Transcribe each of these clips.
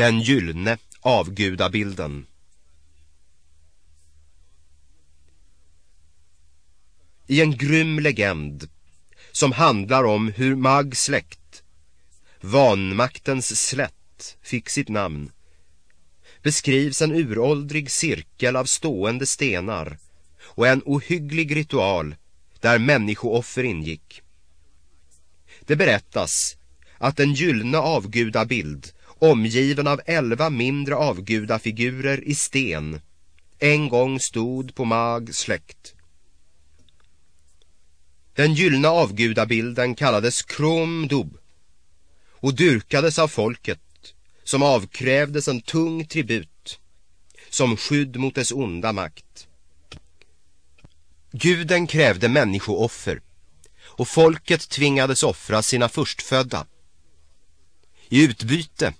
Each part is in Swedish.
Den gyllne avgudabilden. I en grym legend som handlar om hur Mag släkt, vanmaktens slätt, fick sitt namn beskrivs en uråldrig cirkel av stående stenar och en ohygglig ritual där människooffer ingick. Det berättas att den gyllne avgudabild omgiven av elva mindre avgudafigurer i sten en gång stod på Mag släkt. Den gyllene avgudabilden kallades Krom Dub och dyrkades av folket som avkrävdes en tung tribut som skydd mot dess onda makt. Guden krävde människooffer och folket tvingades offra sina förstfödda. I utbyte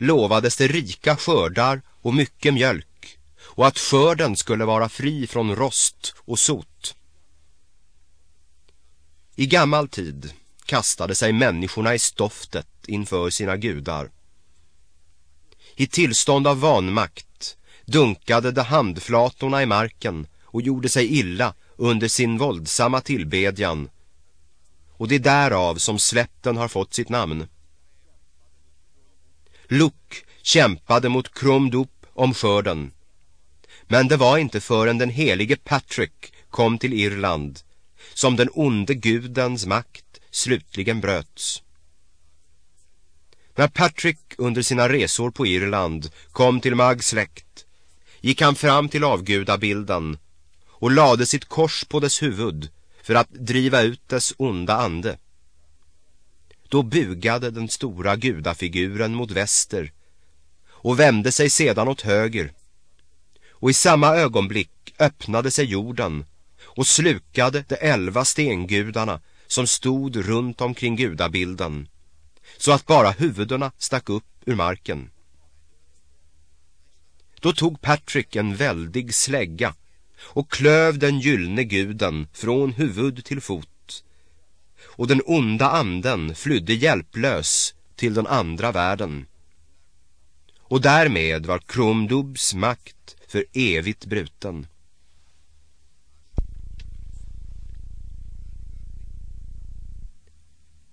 lovades det rika skördar och mycket mjölk och att skörden skulle vara fri från rost och sot. I gammal tid kastade sig människorna i stoftet inför sina gudar. I tillstånd av vanmakt dunkade de handflatorna i marken och gjorde sig illa under sin våldsamma tillbedjan. Och det är därav som slätten har fått sitt namn. Luk kämpade mot Krumdop om skörden. Men det var inte förrän den helige Patrick kom till Irland som den onde gudens makt slutligen bröts. När Patrick under sina resor på Irland kom till Mags släkt gick han fram till avgudabilden och lade sitt kors på dess huvud för att driva ut dess onda ande. Då bugade den stora gudafiguren mot väster och vände sig sedan åt höger. Och i samma ögonblick öppnade sig jorden och slukade de elva stengudarna som stod runt omkring gudabilden så att bara huvudena stack upp ur marken. Då tog Patrick en väldig slägga och klöv den gyllne guden från huvud till fot. Och den onda anden flydde hjälplös till den andra världen. Och därmed var Krumdubs makt för evigt bruten.